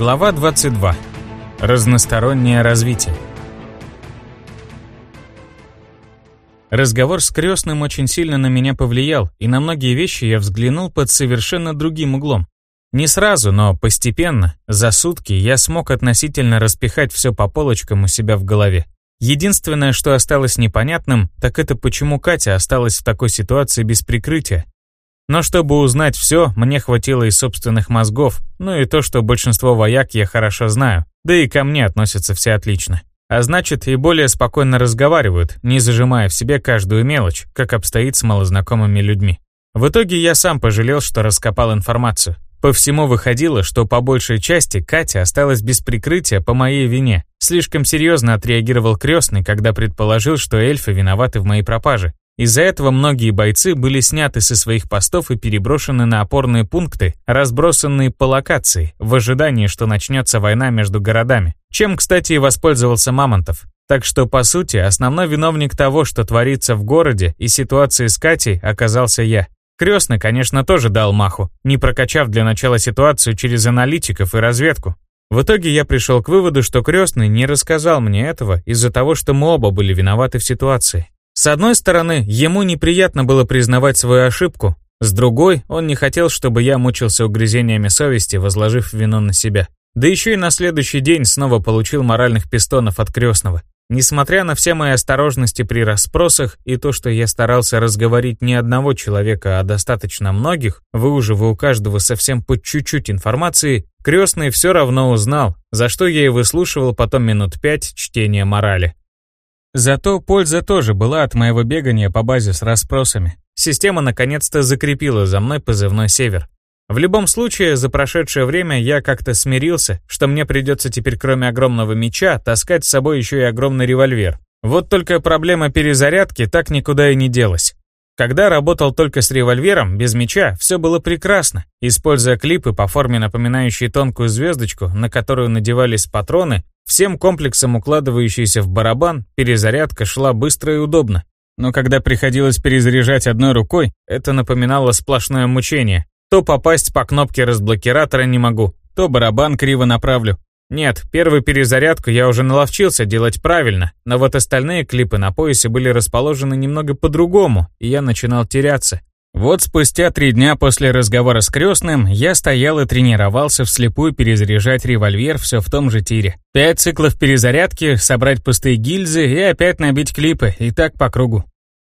Глава 22. Разностороннее развитие. Разговор с крестным очень сильно на меня повлиял, и на многие вещи я взглянул под совершенно другим углом. Не сразу, но постепенно, за сутки, я смог относительно распихать все по полочкам у себя в голове. Единственное, что осталось непонятным, так это почему Катя осталась в такой ситуации без прикрытия. Но чтобы узнать все, мне хватило и собственных мозгов, ну и то, что большинство вояк я хорошо знаю, да и ко мне относятся все отлично. А значит, и более спокойно разговаривают, не зажимая в себе каждую мелочь, как обстоит с малознакомыми людьми. В итоге я сам пожалел, что раскопал информацию. По всему выходило, что по большей части Катя осталась без прикрытия по моей вине. Слишком серьезно отреагировал крестный, когда предположил, что эльфы виноваты в моей пропаже. Из-за этого многие бойцы были сняты со своих постов и переброшены на опорные пункты, разбросанные по локации, в ожидании, что начнется война между городами. Чем, кстати, и воспользовался Мамонтов. Так что, по сути, основной виновник того, что творится в городе и ситуации с Катей, оказался я. Крестный, конечно, тоже дал маху, не прокачав для начала ситуацию через аналитиков и разведку. В итоге я пришел к выводу, что Крестный не рассказал мне этого из-за того, что мы оба были виноваты в ситуации. С одной стороны, ему неприятно было признавать свою ошибку, с другой, он не хотел, чтобы я мучился угрызениями совести, возложив вину на себя. Да еще и на следующий день снова получил моральных пистонов от крестного. Несмотря на все мои осторожности при расспросах и то, что я старался разговорить не одного человека, а достаточно многих, выуживая у каждого совсем по чуть-чуть информации, крестный все равно узнал, за что я и выслушивал потом минут пять чтения морали. Зато польза тоже была от моего бегания по базе с расспросами. Система наконец-то закрепила за мной позывной «Север». В любом случае, за прошедшее время я как-то смирился, что мне придется теперь кроме огромного меча таскать с собой еще и огромный револьвер. Вот только проблема перезарядки так никуда и не делась. Когда работал только с револьвером, без меча, все было прекрасно. Используя клипы по форме напоминающие тонкую звездочку, на которую надевались патроны, всем комплексом укладывающиеся в барабан, перезарядка шла быстро и удобно. Но когда приходилось перезаряжать одной рукой, это напоминало сплошное мучение. То попасть по кнопке разблокиратора не могу, то барабан криво направлю. Нет, первую перезарядку я уже наловчился делать правильно, но вот остальные клипы на поясе были расположены немного по-другому, и я начинал теряться. Вот спустя три дня после разговора с крестным я стоял и тренировался вслепую перезаряжать револьвер все в том же тире. Пять циклов перезарядки, собрать пустые гильзы и опять набить клипы, и так по кругу.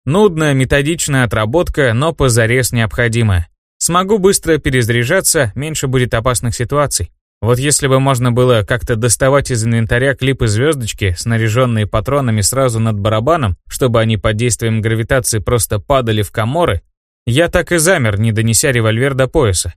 Нудная, методичная отработка, но позарез необходимая. Смогу быстро перезаряжаться, меньше будет опасных ситуаций. Вот если бы можно было как-то доставать из инвентаря клипы звездочки, снаряженные патронами сразу над барабаном, чтобы они под действием гравитации просто падали в коморы, я так и замер, не донеся револьвер до пояса.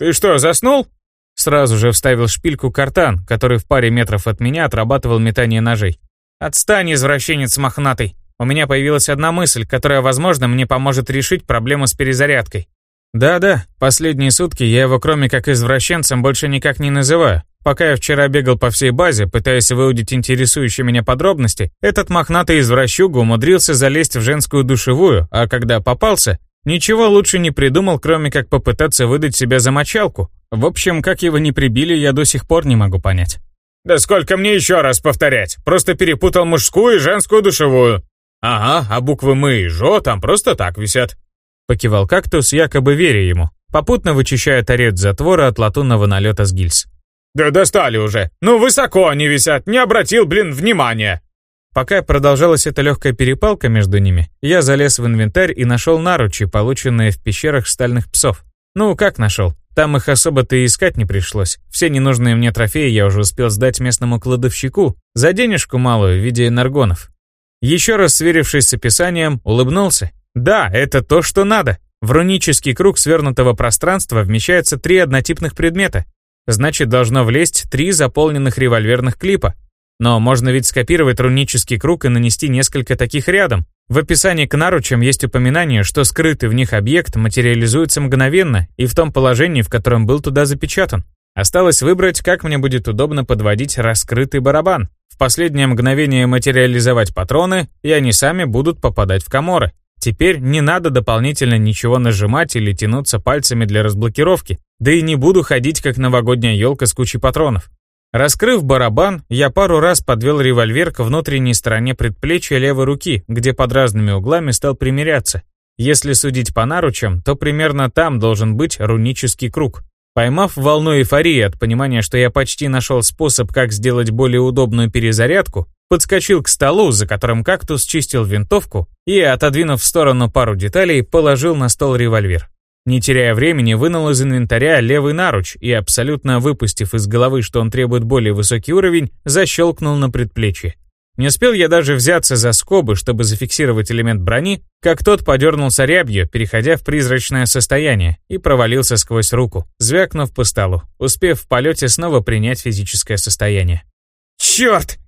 «Ты что, заснул?» Сразу же вставил шпильку картан, который в паре метров от меня отрабатывал метание ножей. «Отстань, извращенец мохнатый! У меня появилась одна мысль, которая, возможно, мне поможет решить проблему с перезарядкой. Да-да, последние сутки я его кроме как извращенцем больше никак не называю. Пока я вчера бегал по всей базе, пытаясь выудить интересующие меня подробности, этот мохнатый извращуга умудрился залезть в женскую душевую, а когда попался, ничего лучше не придумал, кроме как попытаться выдать себя за мочалку. В общем, как его не прибили, я до сих пор не могу понять. «Да сколько мне еще раз повторять? Просто перепутал мужскую и женскую душевую». «Ага, а буквы «мы» и «жо» там просто так висят». Покивал кактус, якобы веря ему, попутно вычищая торец затвора от латунного налета с гильз. «Да достали уже! Ну, высоко они висят, не обратил, блин, внимания!» Пока продолжалась эта легкая перепалка между ними, я залез в инвентарь и нашел наручи, полученные в пещерах стальных псов. Ну, как нашел? Там их особо-то и искать не пришлось. Все ненужные мне трофеи я уже успел сдать местному кладовщику за денежку малую в виде энергонов. Еще раз сверившись с описанием, улыбнулся да, это то, что надо. В рунический круг свернутого пространства вмещаются три однотипных предмета. Значит, должно влезть три заполненных револьверных клипа. Но можно ведь скопировать рунический круг и нанести несколько таких рядом. В описании к наручам есть упоминание, что скрытый в них объект материализуется мгновенно и в том положении, в котором был туда запечатан. Осталось выбрать, как мне будет удобно подводить раскрытый барабан. В последнее мгновение материализовать патроны, и они сами будут попадать в коморы. Теперь не надо дополнительно ничего нажимать или тянуться пальцами для разблокировки, да и не буду ходить как новогодняя елка с кучей патронов. Раскрыв барабан, я пару раз подвел револьвер к внутренней стороне предплечья левой руки, где под разными углами стал примеряться. Если судить по наручам, то примерно там должен быть рунический круг. Поймав волну эйфории от понимания, что я почти нашел способ, как сделать более удобную перезарядку, подскочил к столу, за которым кактус чистил винтовку, и, отодвинув в сторону пару деталей, положил на стол револьвер. Не теряя времени, вынул из инвентаря левый наруч и, абсолютно выпустив из головы, что он требует более высокий уровень, защелкнул на предплечье. Не успел я даже взяться за скобы, чтобы зафиксировать элемент брони, как тот подернулся рябью, переходя в призрачное состояние, и провалился сквозь руку, звякнув по столу, успев в полете снова принять физическое состояние. «Черт!»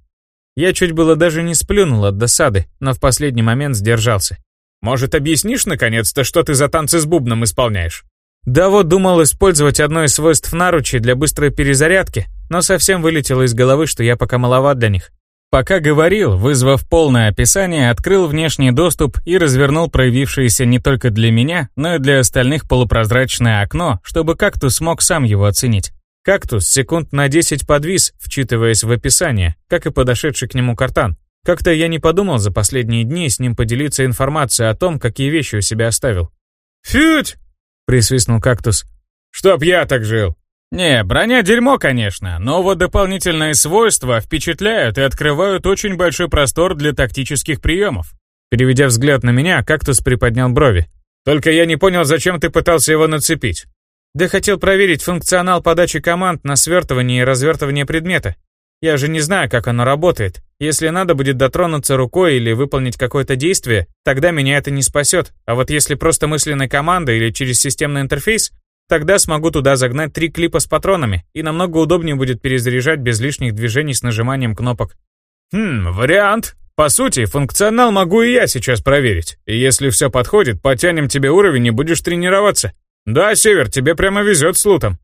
Я чуть было даже не сплюнул от досады, но в последний момент сдержался. «Может, объяснишь, наконец-то, что ты за танцы с бубном исполняешь?» Да вот думал использовать одно из свойств наручей для быстрой перезарядки, но совсем вылетело из головы, что я пока маловат для них. Пока говорил, вызвав полное описание, открыл внешний доступ и развернул проявившееся не только для меня, но и для остальных полупрозрачное окно, чтобы кактус смог сам его оценить. Кактус секунд на 10 подвис, вчитываясь в описание, как и подошедший к нему картан. Как-то я не подумал за последние дни с ним поделиться информацией о том, какие вещи у себя оставил. «Фють!» — присвистнул кактус. «Чтоб я так жил!» Не, броня дерьмо, конечно, но вот дополнительные свойства впечатляют и открывают очень большой простор для тактических приемов. Переведя взгляд на меня, кактус приподнял брови. Только я не понял, зачем ты пытался его нацепить. Да хотел проверить функционал подачи команд на свертывание и развертывание предмета. Я же не знаю, как оно работает. Если надо будет дотронуться рукой или выполнить какое-то действие, тогда меня это не спасет. А вот если просто мысленная команда или через системный интерфейс, Тогда смогу туда загнать три клипа с патронами, и намного удобнее будет перезаряжать без лишних движений с нажиманием кнопок. Хм, вариант. По сути, функционал могу и я сейчас проверить. И если все подходит, потянем тебе уровень и будешь тренироваться. Да, Север, тебе прямо везет с лутом.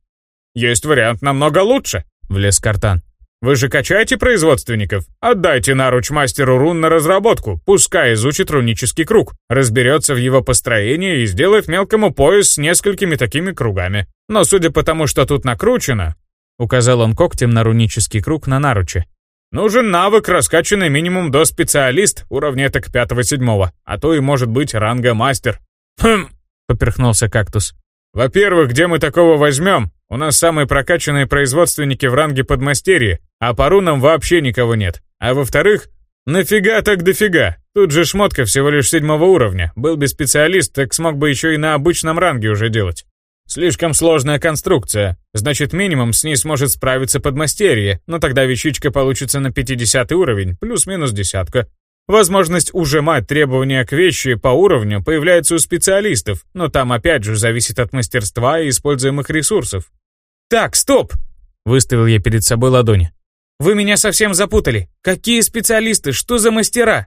Есть вариант намного лучше, влез Картан. Вы же качаете производственников? Отдайте наруч мастеру рун на разработку, пускай изучит рунический круг, разберется в его построении и сделает мелкому пояс с несколькими такими кругами. Но судя по тому, что тут накручено, указал он когтем на рунический круг на наруче. Нужен навык, раскачанный минимум до специалист уровня так пятого-седьмого, а то и может быть ранга мастер. Хм, поперхнулся кактус. Во-первых, где мы такого возьмем? У нас самые прокачанные производственники в ранге подмастерья, а по рунам вообще никого нет. А во-вторых, нафига так дофига? Тут же шмотка всего лишь седьмого уровня. Был бы специалист, так смог бы еще и на обычном ранге уже делать. Слишком сложная конструкция. Значит, минимум с ней сможет справиться подмастерье, но тогда вещичка получится на 50 уровень, плюс-минус десятка. Возможность ужимать требования к вещи по уровню появляется у специалистов, но там опять же зависит от мастерства и используемых ресурсов. «Так, стоп!» — выставил я перед собой ладони. «Вы меня совсем запутали. Какие специалисты? Что за мастера?»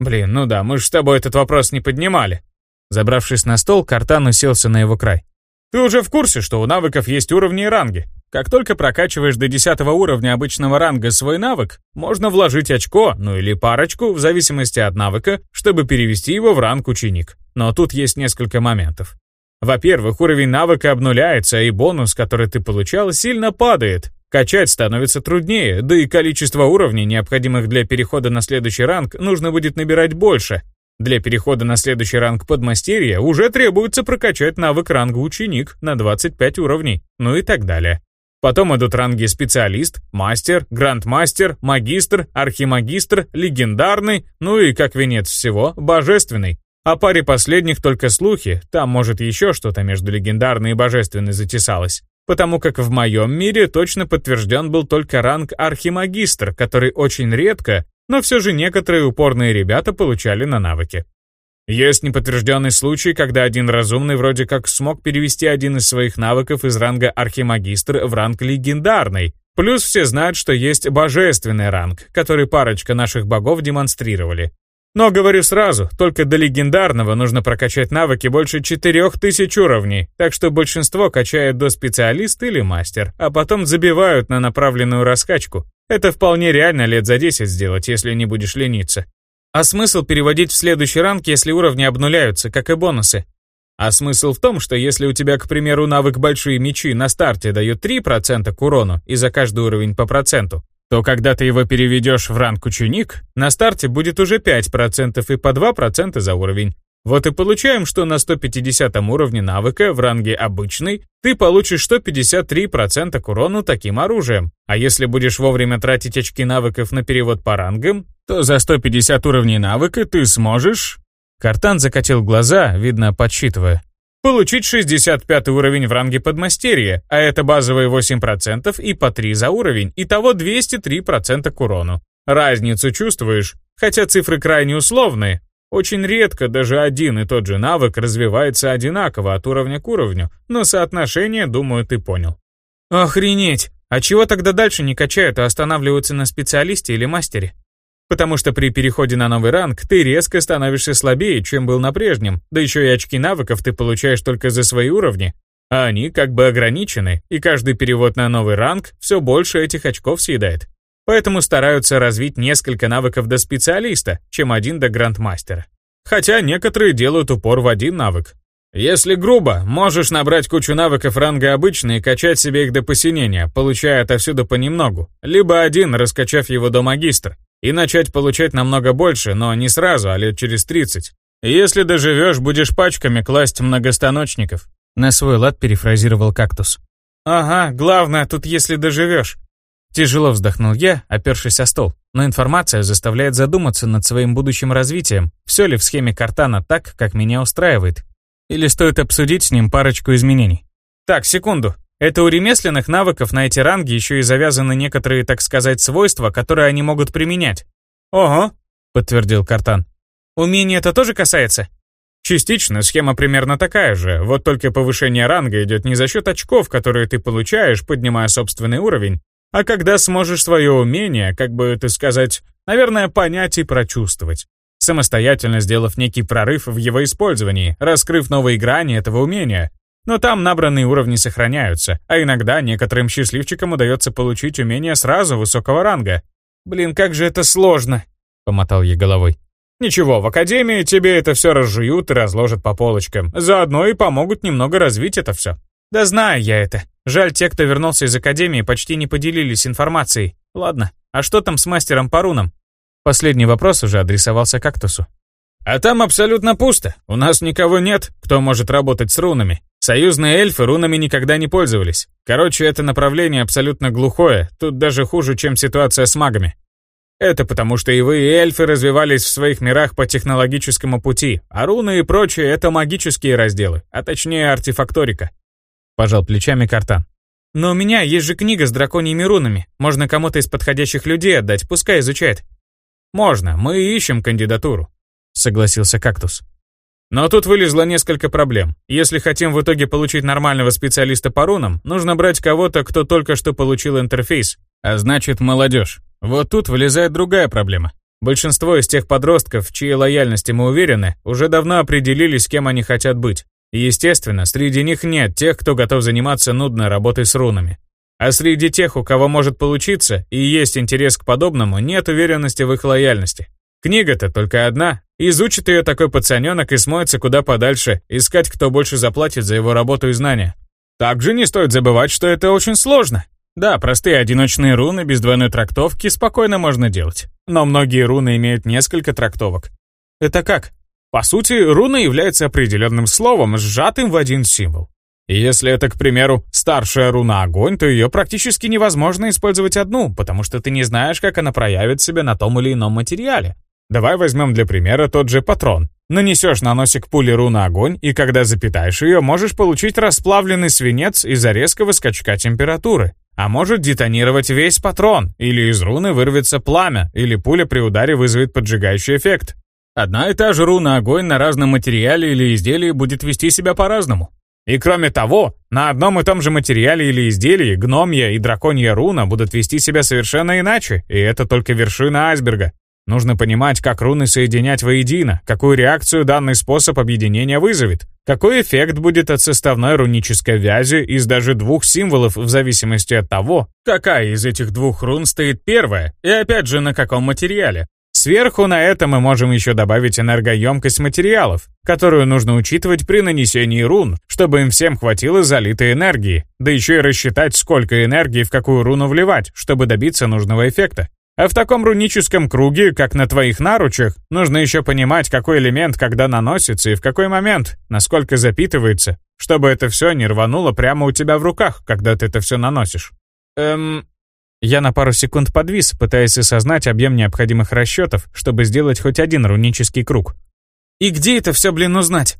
«Блин, ну да, мы же с тобой этот вопрос не поднимали». Забравшись на стол, Картан уселся на его край. «Ты уже в курсе, что у навыков есть уровни и ранги? Как только прокачиваешь до 10 уровня обычного ранга свой навык, можно вложить очко, ну или парочку, в зависимости от навыка, чтобы перевести его в ранг ученик. Но тут есть несколько моментов. Во-первых, уровень навыка обнуляется, и бонус, который ты получал, сильно падает. Качать становится труднее, да и количество уровней, необходимых для перехода на следующий ранг, нужно будет набирать больше. Для перехода на следующий ранг подмастерья уже требуется прокачать навык ранга ученик на 25 уровней, ну и так далее. Потом идут ранги специалист, мастер, грандмастер, магистр, архимагистр, легендарный, ну и, как венец всего, божественный. О паре последних только слухи, там, может, еще что-то между легендарной и божественной затесалось. Потому как в моем мире точно подтвержден был только ранг архимагистр, который очень редко, но все же некоторые упорные ребята получали на навыки. Есть неподтвержденный случай, когда один разумный вроде как смог перевести один из своих навыков из ранга архимагистр в ранг легендарный. Плюс все знают, что есть божественный ранг, который парочка наших богов демонстрировали. Но говорю сразу, только до легендарного нужно прокачать навыки больше 4000 уровней, так что большинство качает до специалист или мастер, а потом забивают на направленную раскачку. Это вполне реально лет за 10 сделать, если не будешь лениться. А смысл переводить в следующий ранг, если уровни обнуляются, как и бонусы? А смысл в том, что если у тебя, к примеру, навык «Большие мечи» на старте дает 3% к урону и за каждый уровень по проценту, то когда ты его переведешь в ранг «Ученик», на старте будет уже 5% и по 2% за уровень. Вот и получаем, что на 150 уровне навыка в ранге «Обычный» ты получишь 153% к урону таким оружием. А если будешь вовремя тратить очки навыков на перевод по рангам, то за 150 уровней навыка ты сможешь Картан закатил глаза, видно, подсчитывая. Получить 65 уровень в ранге подмастерья, а это базовые 8% и по 3 за уровень, итого 203% к урону. Разницу чувствуешь? Хотя цифры крайне условные. Очень редко даже один и тот же навык развивается одинаково от уровня к уровню, но соотношение, думаю, ты понял. Охренеть! А чего тогда дальше не качают, а останавливаются на специалисте или мастере? Потому что при переходе на новый ранг ты резко становишься слабее, чем был на прежнем, да еще и очки навыков ты получаешь только за свои уровни, а они как бы ограничены, и каждый перевод на новый ранг все больше этих очков съедает. Поэтому стараются развить несколько навыков до специалиста, чем один до грандмастера. Хотя некоторые делают упор в один навык. Если грубо, можешь набрать кучу навыков ранга обычный и качать себе их до посинения, получая отовсюду понемногу, либо один, раскачав его до магистра и начать получать намного больше, но не сразу, а лет через 30. Если доживешь, будешь пачками класть многостаночников. На свой лад перефразировал кактус. Ага, главное, тут если доживешь. Тяжело вздохнул я, опершись о стол, но информация заставляет задуматься над своим будущим развитием, все ли в схеме Картана так, как меня устраивает. Или стоит обсудить с ним парочку изменений. Так, секунду. Это у ремесленных навыков на эти ранги еще и завязаны некоторые, так сказать, свойства, которые они могут применять. Ого, подтвердил Картан. Умение это тоже касается? Частично схема примерно такая же, вот только повышение ранга идет не за счет очков, которые ты получаешь, поднимая собственный уровень, а когда сможешь свое умение, как бы это сказать, наверное, понять и прочувствовать, самостоятельно сделав некий прорыв в его использовании, раскрыв новые грани этого умения, но там набранные уровни сохраняются, а иногда некоторым счастливчикам удается получить умение сразу высокого ранга. «Блин, как же это сложно!» — помотал я головой. «Ничего, в Академии тебе это все разжуют и разложат по полочкам. Заодно и помогут немного развить это все». «Да знаю я это. Жаль, те, кто вернулся из Академии, почти не поделились информацией. Ладно, а что там с мастером по рунам?» Последний вопрос уже адресовался кактусу. «А там абсолютно пусто. У нас никого нет, кто может работать с рунами. Союзные эльфы рунами никогда не пользовались. Короче, это направление абсолютно глухое, тут даже хуже, чем ситуация с магами. Это потому, что и вы, и эльфы развивались в своих мирах по технологическому пути, а руны и прочее — это магические разделы, а точнее артефакторика. Пожал плечами Картан. Но у меня есть же книга с драконьими рунами. Можно кому-то из подходящих людей отдать, пускай изучает. Можно, мы ищем кандидатуру, согласился Кактус. Но тут вылезло несколько проблем. Если хотим в итоге получить нормального специалиста по рунам, нужно брать кого-то, кто только что получил интерфейс, а значит молодежь. Вот тут вылезает другая проблема. Большинство из тех подростков, в чьей лояльности мы уверены, уже давно определились, кем они хотят быть. Естественно, среди них нет тех, кто готов заниматься нудной работой с рунами. А среди тех, у кого может получиться и есть интерес к подобному, нет уверенности в их лояльности. Книга-то только одна. Изучит ее такой пацаненок и смоется куда подальше, искать, кто больше заплатит за его работу и знания. Также не стоит забывать, что это очень сложно. Да, простые одиночные руны без двойной трактовки спокойно можно делать. Но многие руны имеют несколько трактовок. Это как? По сути, руна является определенным словом, сжатым в один символ. Если это, к примеру, старшая руна огонь, то ее практически невозможно использовать одну, потому что ты не знаешь, как она проявит себя на том или ином материале. Давай возьмем для примера тот же патрон. Нанесешь на носик пули руна огонь, и когда запитаешь ее, можешь получить расплавленный свинец из-за резкого скачка температуры. А может детонировать весь патрон, или из руны вырвется пламя, или пуля при ударе вызовет поджигающий эффект. Одна и та же руна огонь на разном материале или изделии будет вести себя по-разному. И кроме того, на одном и том же материале или изделии гномья и драконья руна будут вести себя совершенно иначе, и это только вершина айсберга. Нужно понимать, как руны соединять воедино, какую реакцию данный способ объединения вызовет, какой эффект будет от составной рунической вязи из даже двух символов в зависимости от того, какая из этих двух рун стоит первая, и опять же на каком материале. Сверху на это мы можем еще добавить энергоемкость материалов, которую нужно учитывать при нанесении рун, чтобы им всем хватило залитой энергии, да еще и рассчитать, сколько энергии в какую руну вливать, чтобы добиться нужного эффекта. А в таком руническом круге, как на твоих наручах, нужно еще понимать, какой элемент когда наносится и в какой момент, насколько запитывается, чтобы это все не рвануло прямо у тебя в руках, когда ты это все наносишь. Эм... Я на пару секунд подвис, пытаясь осознать объем необходимых расчетов, чтобы сделать хоть один рунический круг. И где это все, блин, узнать?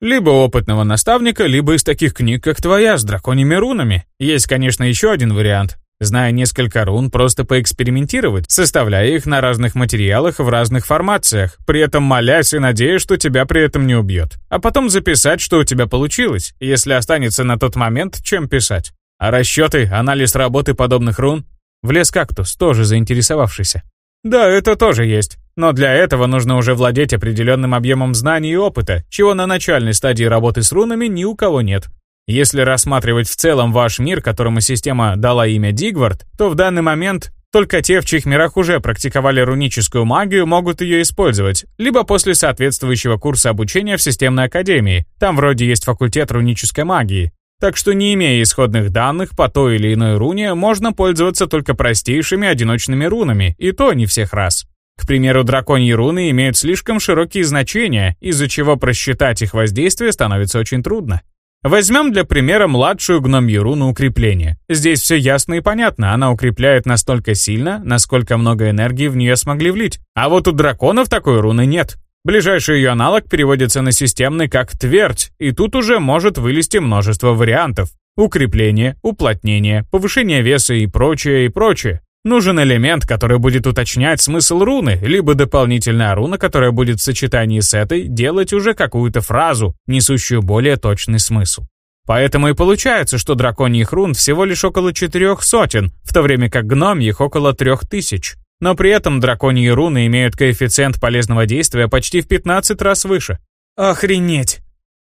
Либо опытного наставника, либо из таких книг, как твоя, с драконьими рунами. Есть, конечно, еще один вариант. Зная несколько рун, просто поэкспериментировать, составляя их на разных материалах в разных формациях, при этом молясь и надеясь, что тебя при этом не убьет. А потом записать, что у тебя получилось, если останется на тот момент, чем писать. А расчеты, анализ работы подобных рун? Влез кактус, тоже заинтересовавшийся. Да, это тоже есть. Но для этого нужно уже владеть определенным объемом знаний и опыта, чего на начальной стадии работы с рунами ни у кого нет. Если рассматривать в целом ваш мир, которому система дала имя Дигвард, то в данный момент только те, в чьих мирах уже практиковали руническую магию, могут ее использовать, либо после соответствующего курса обучения в системной академии, там вроде есть факультет рунической магии. Так что не имея исходных данных по той или иной руне, можно пользоваться только простейшими одиночными рунами, и то не всех раз. К примеру, драконьи руны имеют слишком широкие значения, из-за чего просчитать их воздействие становится очень трудно. Возьмем для примера младшую гномью руну укрепления. Здесь все ясно и понятно, она укрепляет настолько сильно, насколько много энергии в нее смогли влить. А вот у драконов такой руны нет. Ближайший ее аналог переводится на системный как твердь, и тут уже может вылезти множество вариантов. Укрепление, уплотнение, повышение веса и прочее, и прочее. Нужен элемент, который будет уточнять смысл руны, либо дополнительная руна, которая будет в сочетании с этой делать уже какую-то фразу, несущую более точный смысл. Поэтому и получается, что драконьих рун всего лишь около четырех сотен, в то время как гномьих около трех тысяч. Но при этом драконьи руны имеют коэффициент полезного действия почти в 15 раз выше. Охренеть!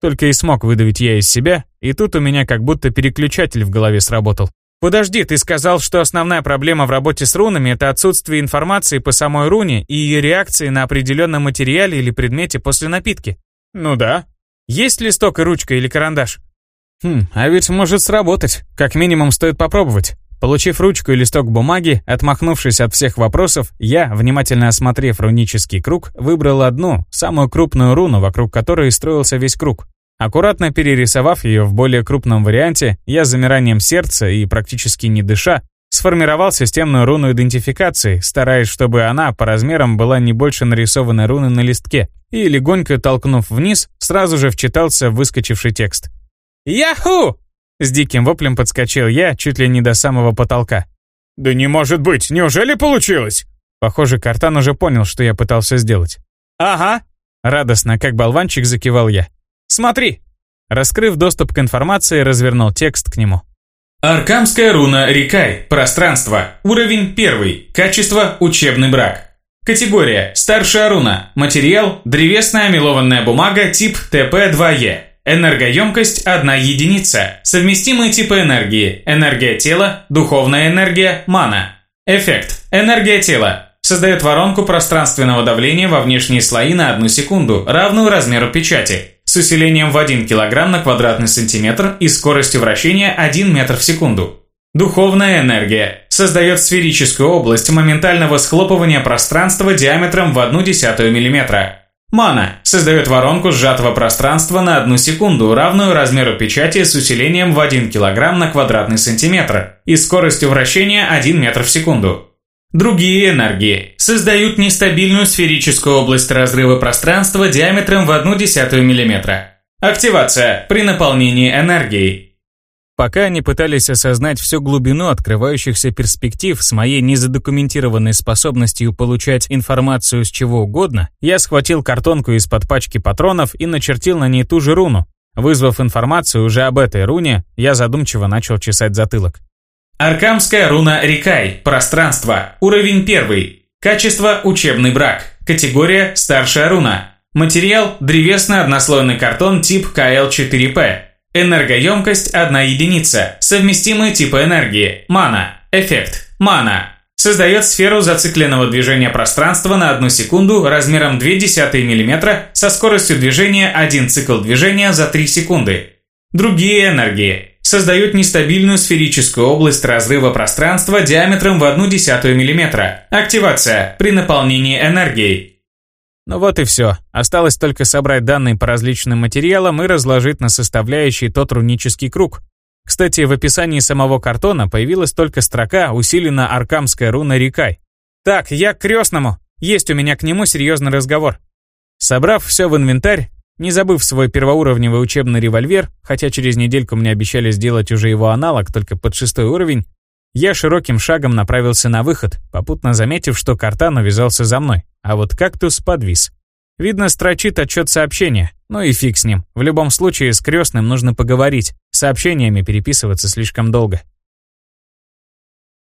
Только и смог выдавить я из себя, и тут у меня как будто переключатель в голове сработал. «Подожди, ты сказал, что основная проблема в работе с рунами — это отсутствие информации по самой руне и ее реакции на определенном материале или предмете после напитки?» «Ну да». «Есть листок и ручка или карандаш?» «Хм, а ведь может сработать. Как минимум стоит попробовать». Получив ручку и листок бумаги, отмахнувшись от всех вопросов, я, внимательно осмотрев рунический круг, выбрал одну, самую крупную руну, вокруг которой строился весь круг. Аккуратно перерисовав ее в более крупном варианте, я с замиранием сердца и практически не дыша, сформировал системную руну идентификации, стараясь, чтобы она по размерам была не больше нарисованной руны на листке, и, легонько толкнув вниз, сразу же вчитался выскочивший текст. «Яху!» С диким воплем подскочил я чуть ли не до самого потолка. «Да не может быть! Неужели получилось?» Похоже, Картан уже понял, что я пытался сделать. «Ага!» Радостно, как болванчик, закивал я. Смотри!» Раскрыв доступ к информации, развернул текст к нему. Аркамская руна Рикай. Пространство. Уровень 1. Качество учебный брак. Категория старшая руна. Материал древесная мелованная бумага тип ТП2Е. Энергоемкость 1 единица. Совместимые типы энергии. Энергия тела, духовная энергия, мана. Эффект. Энергия тела. Создает воронку пространственного давления во внешние слои на одну секунду, равную размеру печати с усилением в 1 кг на квадратный сантиметр и скоростью вращения 1 метр в секунду. Духовная энергия создает сферическую область моментального схлопывания пространства диаметром в 1,1 мм. Мана создает воронку сжатого пространства на 1 секунду, равную размеру печати с усилением в 1 кг на квадратный сантиметр и скоростью вращения 1 метр в секунду. Другие энергии создают нестабильную сферическую область разрыва пространства диаметром в 0,1 мм. Активация при наполнении энергией. Пока они пытались осознать всю глубину открывающихся перспектив с моей незадокументированной способностью получать информацию с чего угодно, я схватил картонку из-под пачки патронов и начертил на ней ту же руну. Вызвав информацию уже об этой руне, я задумчиво начал чесать затылок. Аркамская руна Рикай. Пространство. Уровень 1. Качество учебный брак. Категория старшая руна. Материал древесный однослойный картон тип КЛ4П. Энергоемкость 1 единица. Совместимые типы энергии. Мана. Эффект. Мана. Создает сферу зацикленного движения пространства на 1 секунду размером 0,2 мм со скоростью движения 1 цикл движения за 3 секунды. Другие энергии. Создают нестабильную сферическую область разрыва пространства диаметром в 0,1 мм. Активация при наполнении энергией. Ну вот и все. Осталось только собрать данные по различным материалам и разложить на составляющие тот рунический круг, кстати, в описании самого картона появилась только строка «Усилена аркамская руна Рикай». «Так, я к крестному. Есть у меня к нему серьезный разговор». Собрав все в инвентарь, не забыв свой первоуровневый учебный револьвер, хотя через недельку мне обещали сделать уже его аналог, только под шестой уровень, я широким шагом направился на выход, попутно заметив, что картан увязался за мной, а вот кактус подвис. Видно, строчит отчет сообщения. Ну и фиг с ним. В любом случае, с крестным нужно поговорить. Сообщениями переписываться слишком долго.